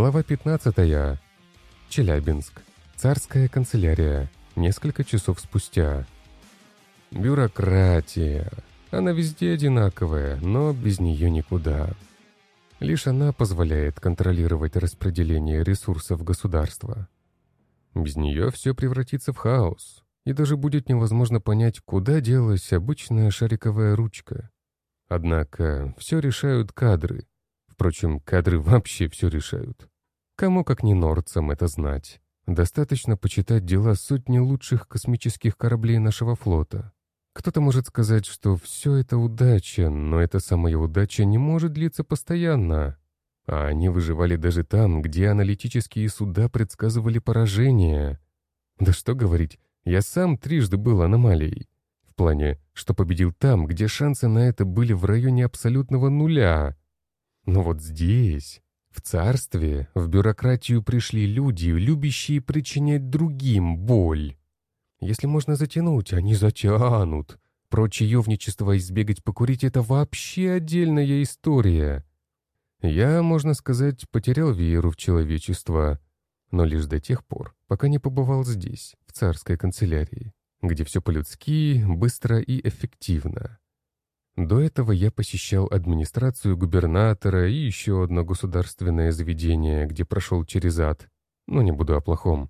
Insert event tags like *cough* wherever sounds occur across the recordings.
Глава 15. Челябинск. Царская канцелярия. Несколько часов спустя. Бюрократия. Она везде одинаковая, но без нее никуда. Лишь она позволяет контролировать распределение ресурсов государства. Без нее все превратится в хаос, и даже будет невозможно понять, куда делась обычная шариковая ручка. Однако все решают кадры, Впрочем, кадры *laughs* вообще все решают. Кому как не норцам это знать. Достаточно почитать дела сотни лучших космических кораблей нашего флота. Кто-то может сказать, что все это удача, но эта самая удача не может длиться постоянно. А они выживали даже там, где аналитические суда предсказывали поражение. Да что говорить, я сам трижды был аномалией. В плане, что победил там, где шансы на это были в районе абсолютного нуля. Но вот здесь, в царстве, в бюрократию пришли люди, любящие причинять другим боль. Если можно затянуть, они затянут. Про чаевничество избегать покурить — это вообще отдельная история. Я, можно сказать, потерял веру в человечество, но лишь до тех пор, пока не побывал здесь, в царской канцелярии, где все по-людски, быстро и эффективно. До этого я посещал администрацию губернатора и еще одно государственное заведение, где прошел через ад. Но не буду о плохом.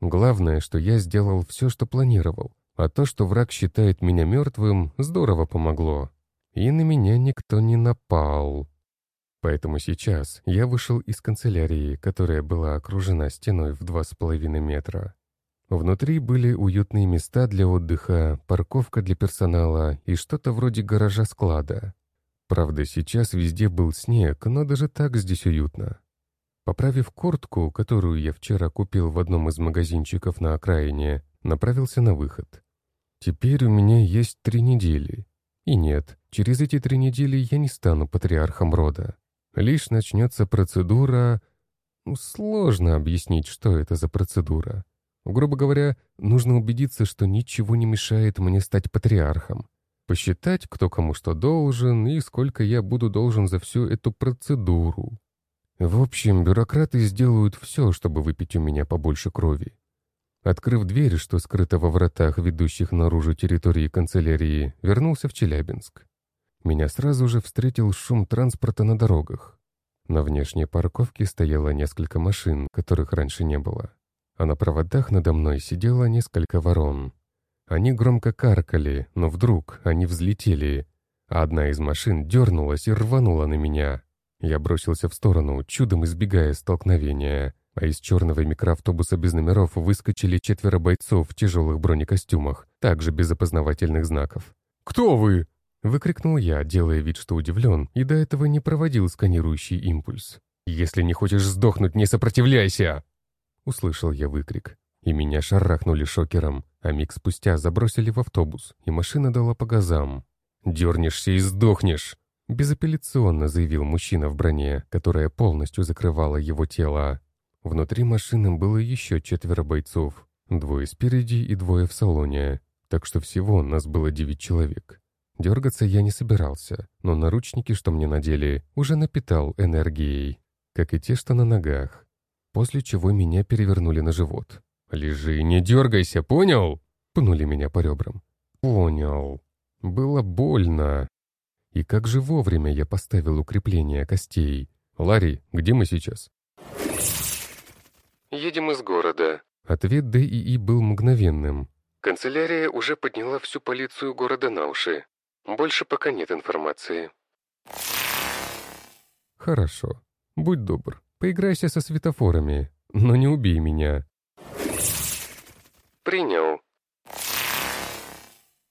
Главное, что я сделал все, что планировал. А то, что враг считает меня мертвым, здорово помогло. И на меня никто не напал. Поэтому сейчас я вышел из канцелярии, которая была окружена стеной в два с половиной метра. Внутри были уютные места для отдыха, парковка для персонала и что-то вроде гаража-склада. Правда, сейчас везде был снег, но даже так здесь уютно. Поправив куртку, которую я вчера купил в одном из магазинчиков на окраине, направился на выход. Теперь у меня есть три недели. И нет, через эти три недели я не стану патриархом рода. Лишь начнется процедура... Сложно объяснить, что это за процедура. Грубо говоря, нужно убедиться, что ничего не мешает мне стать патриархом. Посчитать, кто кому что должен и сколько я буду должен за всю эту процедуру. В общем, бюрократы сделают все, чтобы выпить у меня побольше крови. Открыв дверь, что скрыта во вратах, ведущих наружу территории канцелярии, вернулся в Челябинск. Меня сразу же встретил шум транспорта на дорогах. На внешней парковке стояло несколько машин, которых раньше не было а на проводах надо мной сидело несколько ворон. Они громко каркали, но вдруг они взлетели, а одна из машин дернулась и рванула на меня. Я бросился в сторону, чудом избегая столкновения, а из черного микроавтобуса без номеров выскочили четверо бойцов в тяжелых бронекостюмах, также без опознавательных знаков. «Кто вы?» — выкрикнул я, делая вид, что удивлен, и до этого не проводил сканирующий импульс. «Если не хочешь сдохнуть, не сопротивляйся!» Услышал я выкрик, и меня шарахнули шокером, а миг спустя забросили в автобус, и машина дала по газам. «Дернешься и сдохнешь!» Безапелляционно заявил мужчина в броне, которая полностью закрывала его тело. Внутри машины было еще четверо бойцов, двое спереди и двое в салоне, так что всего нас было девять человек. Дергаться я не собирался, но наручники, что мне надели, уже напитал энергией, как и те, что на ногах после чего меня перевернули на живот. «Лежи, не дергайся, понял?» Пнули меня по ребрам. «Понял. Было больно. И как же вовремя я поставил укрепление костей. Ларри, где мы сейчас?» «Едем из города». Ответ ДИИ был мгновенным. «Канцелярия уже подняла всю полицию города на уши. Больше пока нет информации». «Хорошо. Будь добр. Поиграйся со светофорами, но не убей меня. Принял.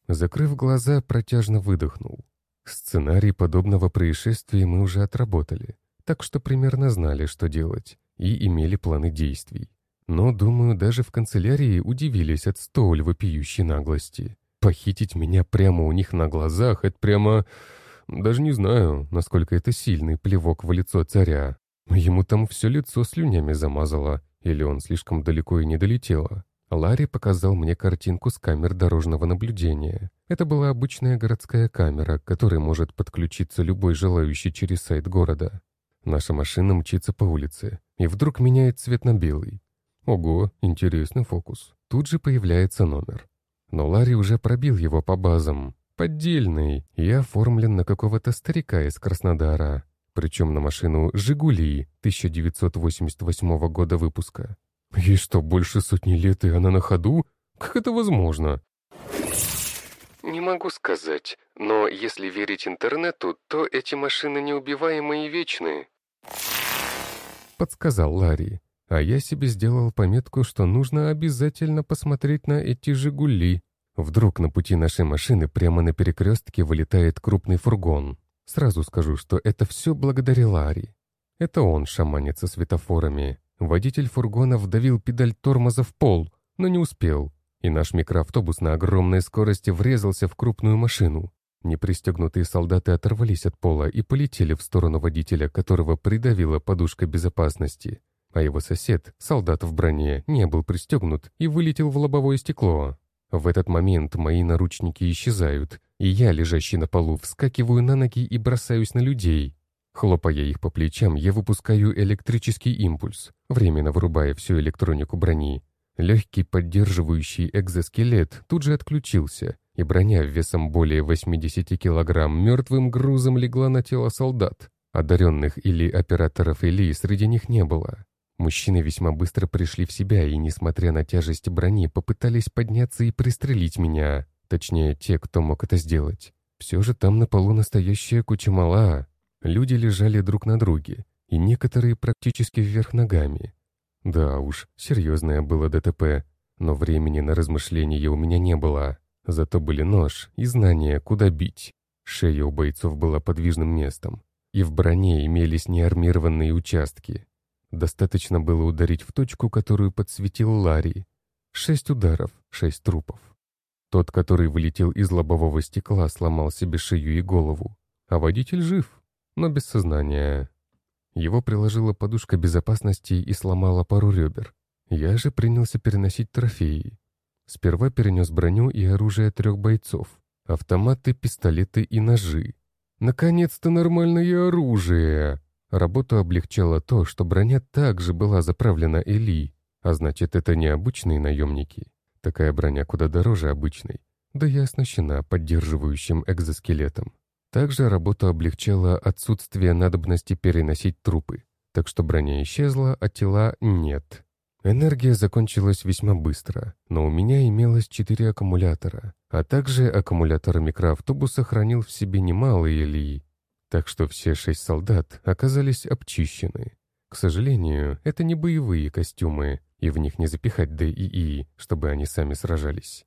Закрыв глаза, протяжно выдохнул. Сценарий подобного происшествия мы уже отработали, так что примерно знали, что делать, и имели планы действий. Но, думаю, даже в канцелярии удивились от столь вопиющей наглости. Похитить меня прямо у них на глазах — это прямо... Даже не знаю, насколько это сильный плевок в лицо царя. Ему там все лицо слюнями замазало, или он слишком далеко и не долетело. Ларри показал мне картинку с камер дорожного наблюдения. Это была обычная городская камера, к которой может подключиться любой желающий через сайт города. Наша машина мчится по улице. и вдруг меняет цвет на белый. Ого, интересный фокус. Тут же появляется номер. Но Ларри уже пробил его по базам. Поддельный и оформлен на какого-то старика из Краснодара. Причем на машину «Жигули» 1988 года выпуска. Ей что, больше сотни лет, и она на ходу? Как это возможно? Не могу сказать, но если верить интернету, то эти машины неубиваемые и вечные. Подсказал Ларри. А я себе сделал пометку, что нужно обязательно посмотреть на эти «Жигули». Вдруг на пути нашей машины прямо на перекрестке вылетает крупный фургон. Сразу скажу, что это все благодаря Ларри. Это он шаманится светофорами. Водитель фургона вдавил педаль тормоза в пол, но не успел, и наш микроавтобус на огромной скорости врезался в крупную машину. Непристегнутые солдаты оторвались от пола и полетели в сторону водителя, которого придавила подушка безопасности а его сосед, солдат в броне, не был пристегнут и вылетел в лобовое стекло. В этот момент мои наручники исчезают, и я, лежащий на полу, вскакиваю на ноги и бросаюсь на людей. Хлопая их по плечам, я выпускаю электрический импульс, временно вырубая всю электронику брони. Легкий поддерживающий экзоскелет тут же отключился, и броня весом более 80 килограмм мертвым грузом легла на тело солдат. Одаренных или операторов Или среди них не было. Мужчины весьма быстро пришли в себя и, несмотря на тяжесть брони, попытались подняться и пристрелить меня. Точнее, те, кто мог это сделать. Все же там на полу настоящая куча мала. Люди лежали друг на друге, и некоторые практически вверх ногами. Да уж, серьезное было ДТП, но времени на размышления у меня не было. Зато были нож и знания, куда бить. Шея у бойцов была подвижным местом, и в броне имелись неармированные участки. Достаточно было ударить в точку, которую подсветил Ларри. Шесть ударов, шесть трупов. Тот, который вылетел из лобового стекла, сломал себе шею и голову. А водитель жив, но без сознания. Его приложила подушка безопасности и сломала пару ребер. Я же принялся переносить трофеи. Сперва перенес броню и оружие трех бойцов. Автоматы, пистолеты и ножи. Наконец-то нормальное оружие! Работу облегчало то, что броня также была заправлена Эли, а значит, это не обычные наемники. Такая броня куда дороже обычной, да и оснащена поддерживающим экзоскелетом. Также работу облегчало отсутствие надобности переносить трупы, так что броня исчезла, а тела нет. Энергия закончилась весьма быстро, но у меня имелось четыре аккумулятора, а также аккумулятор микроавтобуса хранил в себе немало Элии, так что все шесть солдат оказались обчищены. К сожалению, это не боевые костюмы, и в них не запихать ДИИ, чтобы они сами сражались.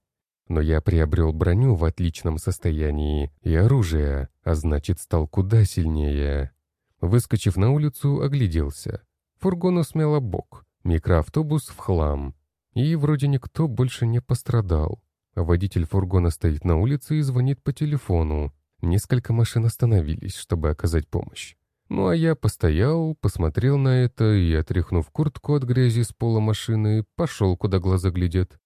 Но я приобрел броню в отличном состоянии и оружие, а значит стал куда сильнее. Выскочив на улицу, огляделся. Фургон смело бок, микроавтобус в хлам. И вроде никто больше не пострадал. Водитель фургона стоит на улице и звонит по телефону, Несколько машин остановились, чтобы оказать помощь. Ну а я постоял, посмотрел на это и, отряхнув куртку от грязи с пола машины, пошел, куда глаза глядят.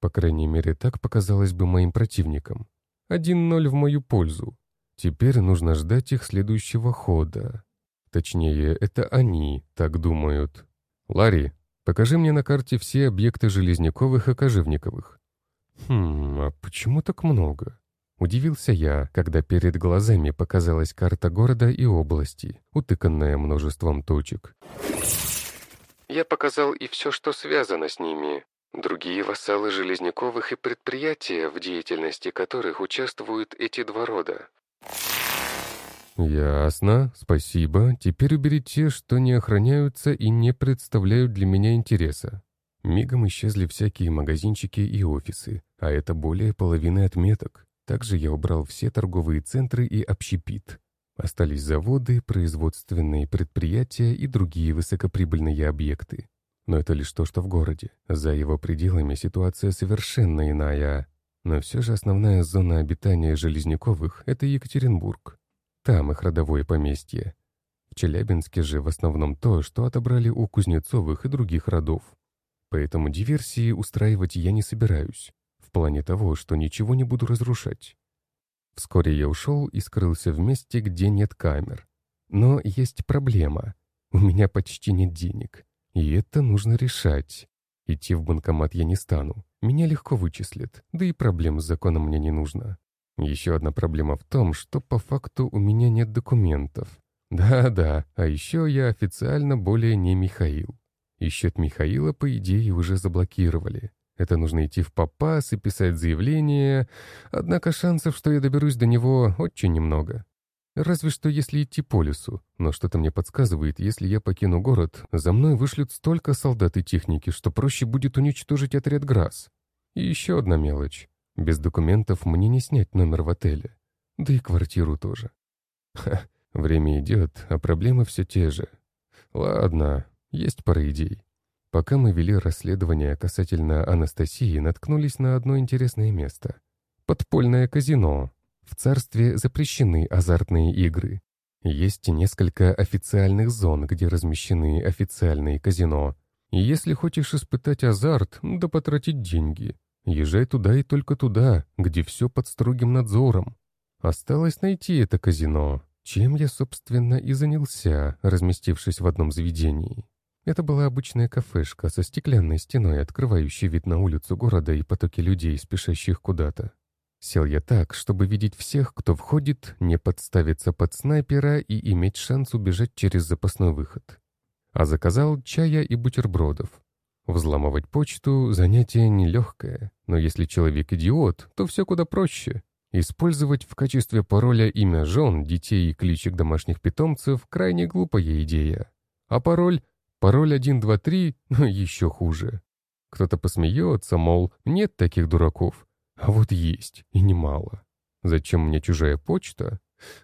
По крайней мере, так показалось бы моим противникам. Один ноль в мою пользу. Теперь нужно ждать их следующего хода. Точнее, это они так думают. Ларри, покажи мне на карте все объекты Железняковых и Кожевниковых. Хм, а почему так много? Удивился я, когда перед глазами показалась карта города и области, утыканная множеством точек. «Я показал и все, что связано с ними. Другие вассалы Железняковых и предприятия, в деятельности которых участвуют эти два рода». «Ясно, спасибо. Теперь убери те, что не охраняются и не представляют для меня интереса». Мигом исчезли всякие магазинчики и офисы, а это более половины отметок. Также я убрал все торговые центры и общепит. Остались заводы, производственные предприятия и другие высокоприбыльные объекты. Но это лишь то, что в городе. За его пределами ситуация совершенно иная. Но все же основная зона обитания Железняковых — это Екатеринбург. Там их родовое поместье. В Челябинске же в основном то, что отобрали у Кузнецовых и других родов. Поэтому диверсии устраивать я не собираюсь плане того, что ничего не буду разрушать. Вскоре я ушел и скрылся в месте, где нет камер. Но есть проблема. У меня почти нет денег. И это нужно решать. Идти в банкомат я не стану. Меня легко вычислят, да и проблем с законом мне не нужно. Еще одна проблема в том, что по факту у меня нет документов. Да-да, а еще я официально более не Михаил. И счет Михаила, по идее, уже заблокировали. Это нужно идти в попас и писать заявление, однако шансов, что я доберусь до него, очень немного. Разве что если идти по лесу, но что-то мне подсказывает, если я покину город, за мной вышлют столько солдат и техники, что проще будет уничтожить отряд ГРАС. И еще одна мелочь. Без документов мне не снять номер в отеле. Да и квартиру тоже. Ха, время идет, а проблемы все те же. Ладно, есть пара идей. Пока мы вели расследование касательно Анастасии, наткнулись на одно интересное место. Подпольное казино, в царстве запрещены азартные игры. Есть несколько официальных зон, где размещены официальные казино. И если хочешь испытать азарт, да потратить деньги, езжай туда и только туда, где все под строгим надзором. Осталось найти это казино, чем я, собственно, и занялся, разместившись в одном заведении. Это была обычная кафешка со стеклянной стеной, открывающей вид на улицу города и потоки людей, спешащих куда-то. Сел я так, чтобы видеть всех, кто входит, не подставиться под снайпера и иметь шанс убежать через запасной выход. А заказал чая и бутербродов. Взламывать почту — занятие нелегкое, но если человек идиот, то все куда проще. Использовать в качестве пароля имя жен, детей и кличек домашних питомцев — крайне глупая идея. А пароль — пароль 123 — еще хуже. Кто-то посмеется, мол, нет таких дураков, а вот есть, и немало. Зачем мне чужая почта?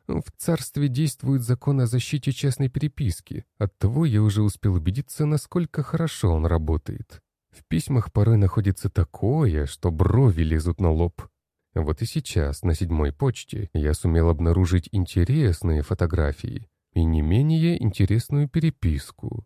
В царстве действует закон о защите частной переписки. Оттого я уже успел убедиться, насколько хорошо он работает. В письмах порой находится такое, что брови лезут на лоб. Вот и сейчас, на седьмой почте, я сумел обнаружить интересные фотографии и не менее интересную переписку.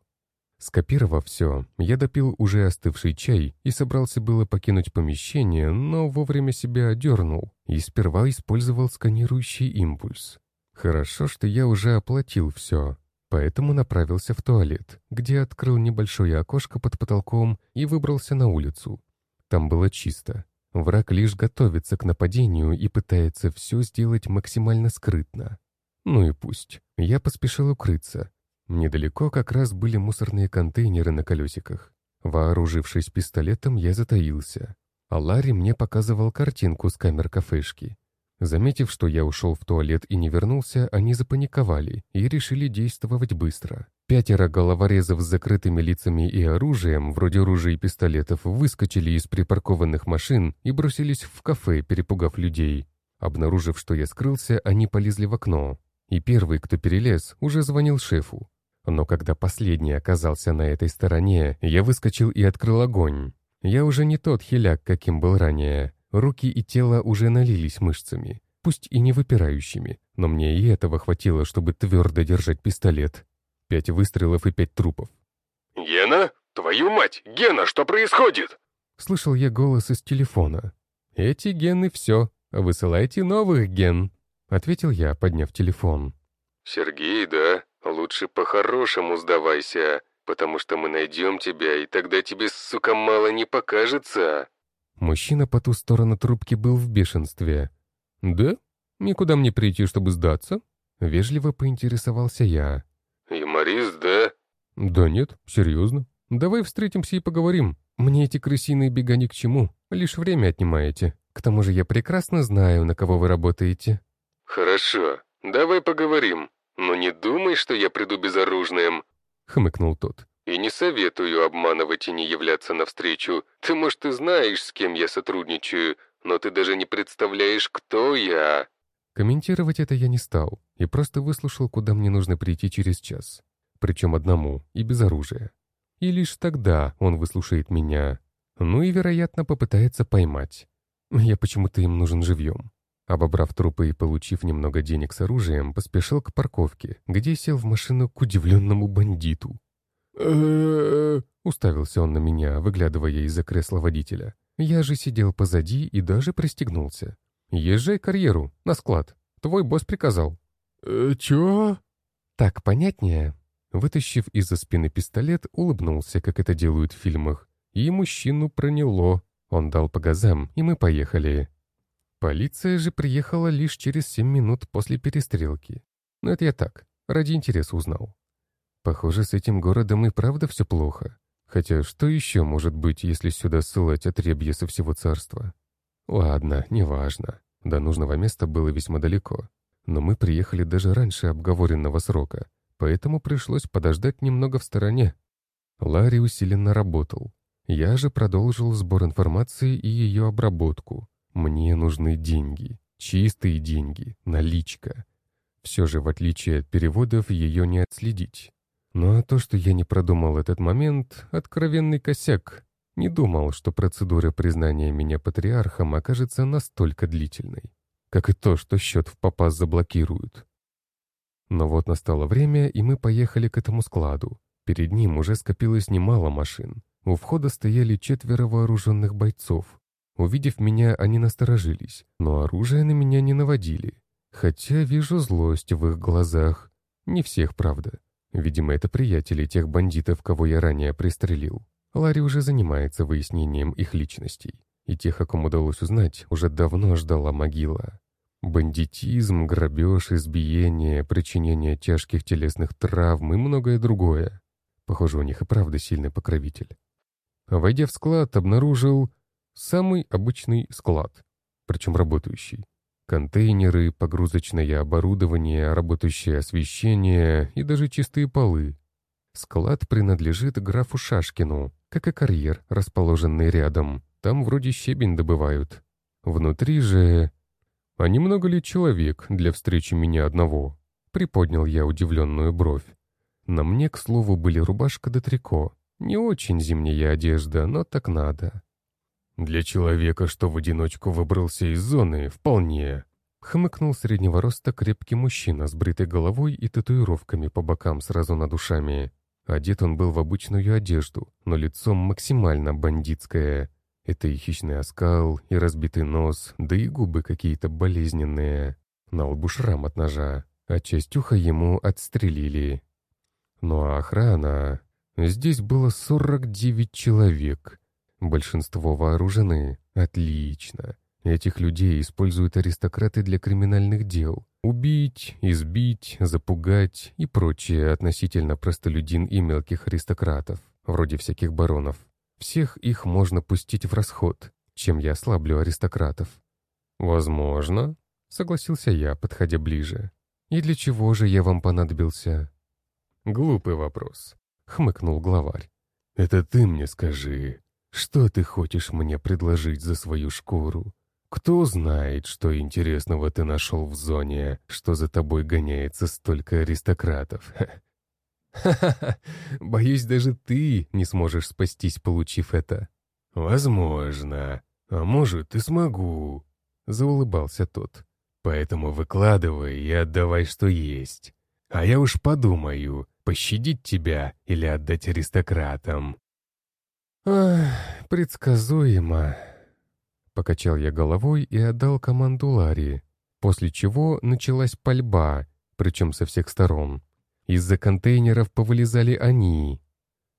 Скопировав все, я допил уже остывший чай и собрался было покинуть помещение, но вовремя себя одернул и сперва использовал сканирующий импульс. Хорошо, что я уже оплатил все, поэтому направился в туалет, где открыл небольшое окошко под потолком и выбрался на улицу. Там было чисто. Враг лишь готовится к нападению и пытается все сделать максимально скрытно. Ну и пусть. Я поспешил укрыться, Недалеко как раз были мусорные контейнеры на колесиках. Вооружившись пистолетом, я затаился. А Ларри мне показывал картинку с камер кафешки. Заметив, что я ушел в туалет и не вернулся, они запаниковали и решили действовать быстро. Пятеро головорезов с закрытыми лицами и оружием, вроде ружей и пистолетов, выскочили из припаркованных машин и бросились в кафе, перепугав людей. Обнаружив, что я скрылся, они полезли в окно. И первый, кто перелез, уже звонил шефу. Но когда последний оказался на этой стороне, я выскочил и открыл огонь. Я уже не тот хиляк, каким был ранее. Руки и тело уже налились мышцами, пусть и не выпирающими, но мне и этого хватило, чтобы твердо держать пистолет. Пять выстрелов и пять трупов. «Гена? Твою мать! Гена, что происходит?» Слышал я голос из телефона. «Эти гены все. Высылайте новых ген», — ответил я, подняв телефон. «Сергей, да?» Лучше по-хорошему сдавайся, потому что мы найдем тебя, и тогда тебе, сука, мало не покажется». Мужчина по ту сторону трубки был в бешенстве. «Да? Никуда мне прийти, чтобы сдаться?» Вежливо поинтересовался я. «Юморист, да?» «Да нет, серьезно. Давай встретимся и поговорим. Мне эти крысиные бега ни к чему, лишь время отнимаете. К тому же я прекрасно знаю, на кого вы работаете». «Хорошо, давай поговорим. «Но не думай, что я приду безоружным», — хмыкнул тот. «И не советую обманывать и не являться навстречу. Ты, может, и знаешь, с кем я сотрудничаю, но ты даже не представляешь, кто я». Комментировать это я не стал и просто выслушал, куда мне нужно прийти через час. Причем одному и без оружия. И лишь тогда он выслушает меня. Ну и, вероятно, попытается поймать. Я почему-то им нужен живьем. Обобрав трупы и получив немного денег с оружием, поспешил к парковке, где сел в машину к удивленному бандиту. Уставился он на меня, выглядывая из-за кресла водителя. Я же сидел позади и даже пристегнулся. «Езжай карьеру, на склад. Твой босс приказал». «Э, чё?» «Так понятнее?» Вытащив из-за спины пистолет, улыбнулся, как это делают в фильмах. И мужчину проняло. Он дал по газам, и мы поехали. Полиция же приехала лишь через семь минут после перестрелки. Но это я так, ради интереса узнал. Похоже, с этим городом и правда все плохо. Хотя что еще может быть, если сюда ссылать отребье со всего царства? Ладно, неважно. До нужного места было весьма далеко. Но мы приехали даже раньше обговоренного срока, поэтому пришлось подождать немного в стороне. Ларри усиленно работал. Я же продолжил сбор информации и ее обработку. Мне нужны деньги. Чистые деньги, наличка. Все же, в отличие от переводов, ее не отследить. Ну а то, что я не продумал этот момент, откровенный косяк. Не думал, что процедура признания меня патриархом окажется настолько длительной. Как и то, что счет в попас заблокируют. Но вот настало время, и мы поехали к этому складу. Перед ним уже скопилось немало машин. У входа стояли четверо вооруженных бойцов. Увидев меня, они насторожились, но оружие на меня не наводили. Хотя вижу злость в их глазах. Не всех, правда. Видимо, это приятели тех бандитов, кого я ранее пристрелил. Ларри уже занимается выяснением их личностей. И тех, о ком удалось узнать, уже давно ждала могила. Бандитизм, грабеж, избиение, причинение тяжких телесных травм и многое другое. Похоже, у них и правда сильный покровитель. Войдя в склад, обнаружил самый обычный склад, причем работающий. Контейнеры, погрузочное оборудование, работающее освещение и даже чистые полы. Склад принадлежит графу Шашкину, как и карьер, расположенный рядом. Там вроде щебень добывают. Внутри же «А немного ли человек для встречи меня одного?» Приподнял я удивленную бровь. На мне, к слову, были рубашка да трико. Не очень зимняя одежда, но так надо. «Для человека, что в одиночку выбрался из зоны, вполне», — хмыкнул среднего роста крепкий мужчина с бритой головой и татуировками по бокам сразу над ушами. Одет он был в обычную одежду, но лицом максимально бандитское. Это и хищный оскал, и разбитый нос, да и губы какие-то болезненные. На лбу шрам от ножа, а часть уха ему отстрелили. Ну а охрана... Здесь было 49 человек. Большинство вооружены. Отлично. Этих людей используют аристократы для криминальных дел. Убить, избить, запугать и прочее относительно простолюдин и мелких аристократов, вроде всяких баронов. Всех их можно пустить в расход, чем я ослаблю аристократов. «Возможно», — согласился я, подходя ближе. «И для чего же я вам понадобился?» «Глупый вопрос», — хмыкнул главарь. «Это ты мне скажи, что ты хочешь мне предложить за свою шкуру? Кто знает, что интересного ты нашел в зоне, что за тобой гоняется столько аристократов? *laughs* Ха-ха-ха, боюсь, даже ты не сможешь спастись, получив это. Возможно, а может и смогу, заулыбался тот. Поэтому выкладывай и отдавай, что есть. А я уж подумаю, пощадить тебя или отдать аристократам. Ах, предсказуемо. Покачал я головой и отдал команду Ларри, после чего началась пальба, причем со всех сторон. Из-за контейнеров повылезали они.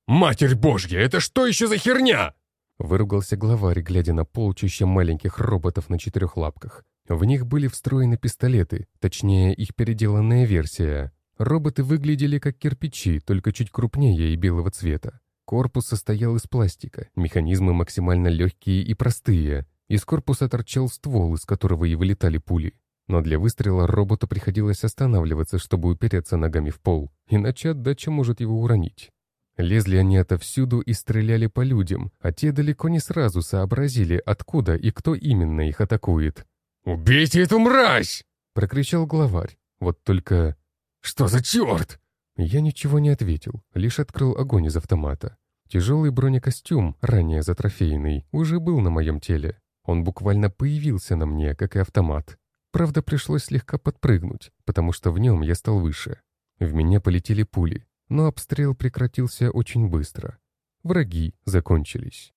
«Матерь Божья, это что еще за херня?» Выругался главарь, глядя на полчища маленьких роботов на четырех лапках. В них были встроены пистолеты, точнее, их переделанная версия. Роботы выглядели как кирпичи, только чуть крупнее и белого цвета. Корпус состоял из пластика, механизмы максимально легкие и простые. Из корпуса торчал ствол, из которого и вылетали пули. Но для выстрела роботу приходилось останавливаться, чтобы упереться ногами в пол, иначе отдача может его уронить. Лезли они отовсюду и стреляли по людям, а те далеко не сразу сообразили, откуда и кто именно их атакует. «Убейте эту мразь!» — прокричал главарь. Вот только... «Что за черт?» Я ничего не ответил, лишь открыл огонь из автомата. Тяжелый бронекостюм, ранее затрофейный, уже был на моем теле. Он буквально появился на мне, как и автомат. Правда, пришлось слегка подпрыгнуть, потому что в нем я стал выше. В меня полетели пули, но обстрел прекратился очень быстро. Враги закончились.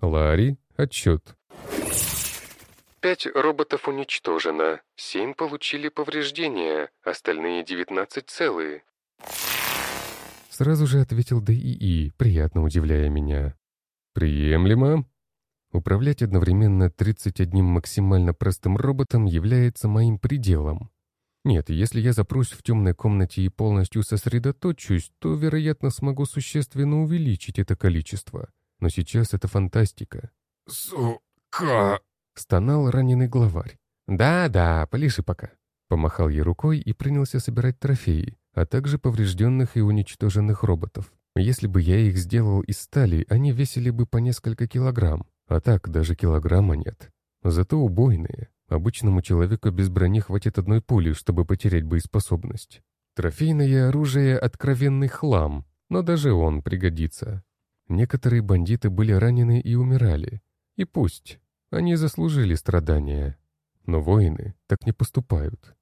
Ларри, отчет. Пять роботов уничтожено, семь получили повреждения, остальные девятнадцать целые. Сразу же ответил ДИИ, приятно удивляя меня. «Приемлемо». Управлять одновременно 31 максимально простым роботом является моим пределом. Нет, если я запрусь в темной комнате и полностью сосредоточусь, то, вероятно, смогу существенно увеличить это количество. Но сейчас это фантастика. «Сука!» — стонал раненый главарь. «Да-да, полиши пока». Помахал я рукой и принялся собирать трофеи, а также поврежденных и уничтоженных роботов. Если бы я их сделал из стали, они весили бы по несколько килограмм, а так даже килограмма нет. Зато убойные. Обычному человеку без брони хватит одной пули, чтобы потерять боеспособность. Трофейное оружие — откровенный хлам, но даже он пригодится. Некоторые бандиты были ранены и умирали. И пусть. Они заслужили страдания. Но воины так не поступают.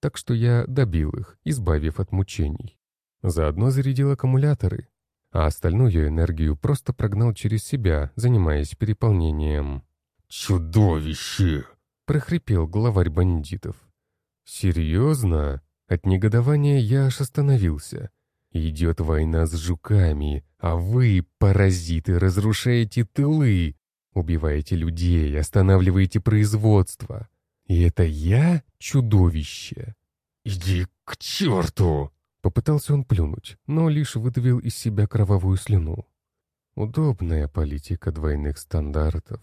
Так что я добил их, избавив от мучений. Заодно зарядил аккумуляторы, а остальную энергию просто прогнал через себя, занимаясь переполнением. «Чудовище!» — прохрипел главарь бандитов. «Серьезно?» От негодования я аж остановился. «Идет война с жуками, а вы, паразиты, разрушаете тылы, убиваете людей, останавливаете производство. И это я чудовище?» «Иди к черту!» Попытался он плюнуть, но лишь выдавил из себя кровавую слюну. Удобная политика двойных стандартов.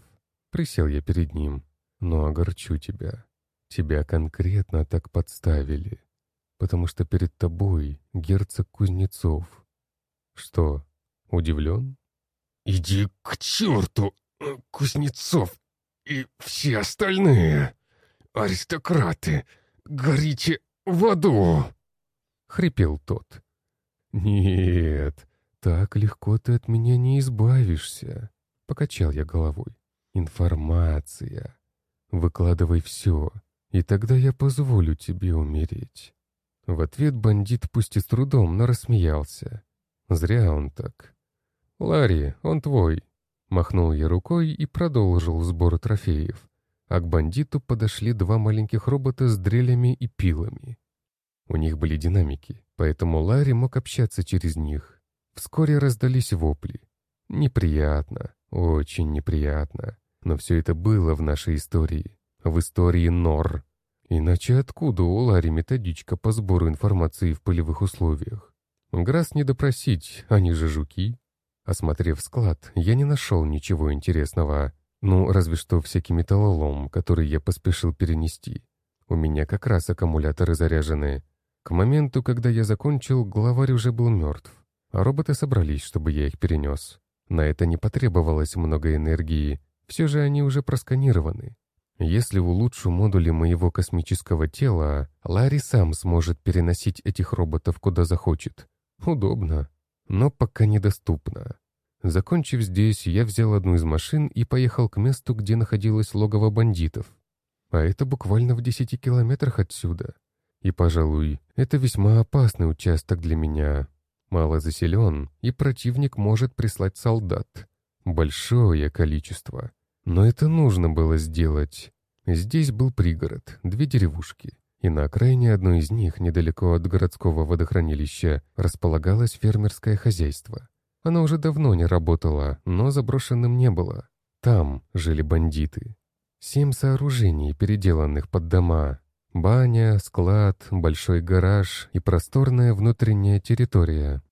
Присел я перед ним. Но огорчу тебя. Тебя конкретно так подставили. Потому что перед тобой герцог Кузнецов. Что, удивлен? «Иди к черту, Кузнецов и все остальные! Аристократы, горите в аду!» — хрипел тот. «Нет, так легко ты от меня не избавишься», — покачал я головой. «Информация. Выкладывай все, и тогда я позволю тебе умереть». В ответ бандит пусть и с трудом, но рассмеялся. Зря он так. «Ларри, он твой», — махнул я рукой и продолжил сбор трофеев. А к бандиту подошли два маленьких робота с дрелями и пилами. У них были динамики, поэтому Ларри мог общаться через них. Вскоре раздались вопли. Неприятно, очень неприятно. Но все это было в нашей истории. В истории Нор. Иначе откуда у Ларри методичка по сбору информации в полевых условиях? Грас не допросить, они же жуки. Осмотрев склад, я не нашел ничего интересного. Ну, разве что всякий металлолом, который я поспешил перенести. У меня как раз аккумуляторы заряжены, к моменту, когда я закончил, главарь уже был мертв, а роботы собрались, чтобы я их перенес. На это не потребовалось много энергии, все же они уже просканированы. Если улучшу модули моего космического тела, Ларри сам сможет переносить этих роботов куда захочет. Удобно, но пока недоступно. Закончив здесь, я взял одну из машин и поехал к месту, где находилось логово бандитов. А это буквально в десяти километрах отсюда. И, пожалуй, это весьма опасный участок для меня. Мало заселен, и противник может прислать солдат. Большое количество. Но это нужно было сделать. Здесь был пригород, две деревушки. И на окраине одной из них, недалеко от городского водохранилища, располагалось фермерское хозяйство. Оно уже давно не работало, но заброшенным не было. Там жили бандиты. Семь сооружений, переделанных под дома, Баня, склад, большой гараж и просторная внутренняя территория.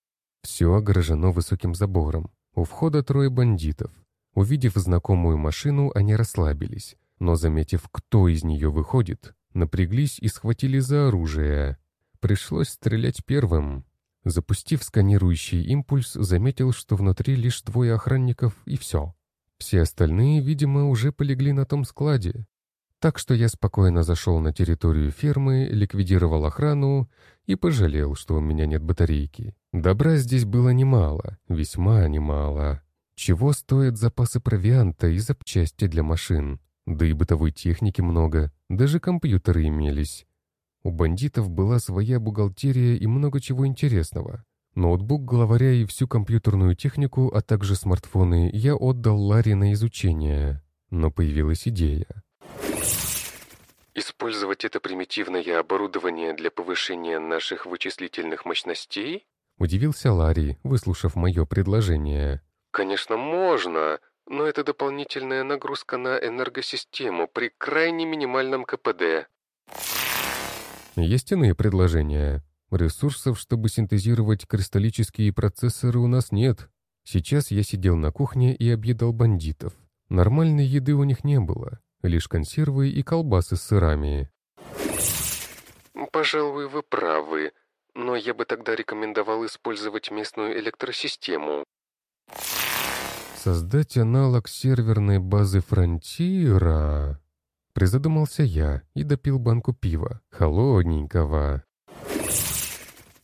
Все огорожено высоким забором. У входа трое бандитов. Увидев знакомую машину, они расслабились, но, заметив, кто из нее выходит, напряглись и схватили за оружие. Пришлось стрелять первым. Запустив сканирующий импульс, заметил, что внутри лишь двое охранников и все. Все остальные, видимо, уже полегли на том складе. Так что я спокойно зашел на территорию фермы, ликвидировал охрану и пожалел, что у меня нет батарейки. Добра здесь было немало, весьма немало. Чего стоят запасы провианта и запчасти для машин? Да и бытовой техники много, даже компьютеры имелись. У бандитов была своя бухгалтерия и много чего интересного. Ноутбук главаря и всю компьютерную технику, а также смартфоны я отдал Ларе на изучение. Но появилась идея. Использовать это примитивное оборудование для повышения наших вычислительных мощностей? — удивился Ларри, выслушав мое предложение. «Конечно, можно, но это дополнительная нагрузка на энергосистему при крайне минимальном КПД». Есть иные предложения. Ресурсов, чтобы синтезировать кристаллические процессоры, у нас нет. Сейчас я сидел на кухне и объедал бандитов. Нормальной еды у них не было, лишь консервы и колбасы с сырами. «Пожалуй, вы правы, но я бы тогда рекомендовал использовать местную электросистему». Создать аналог серверной базы Фронтира? Призадумался я и допил банку пива, холодненького.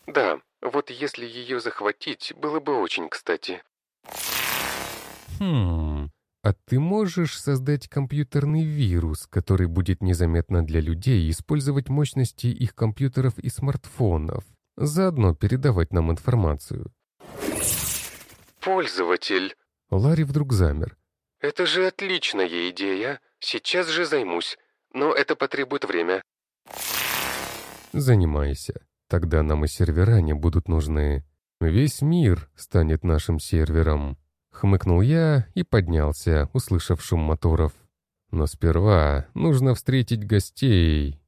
Да, вот если ее захватить, было бы очень кстати. Хм, а ты можешь создать компьютерный вирус, который будет незаметно для людей использовать мощности их компьютеров и смартфонов, заодно передавать нам информацию? Пользователь. Ларри вдруг замер. Это же отличная идея. Сейчас же займусь. Но это потребует время. Занимайся. Тогда нам и сервера не будут нужны. Весь мир станет нашим сервером. Хмыкнул я и поднялся, услышав шум моторов. Но сперва нужно встретить гостей.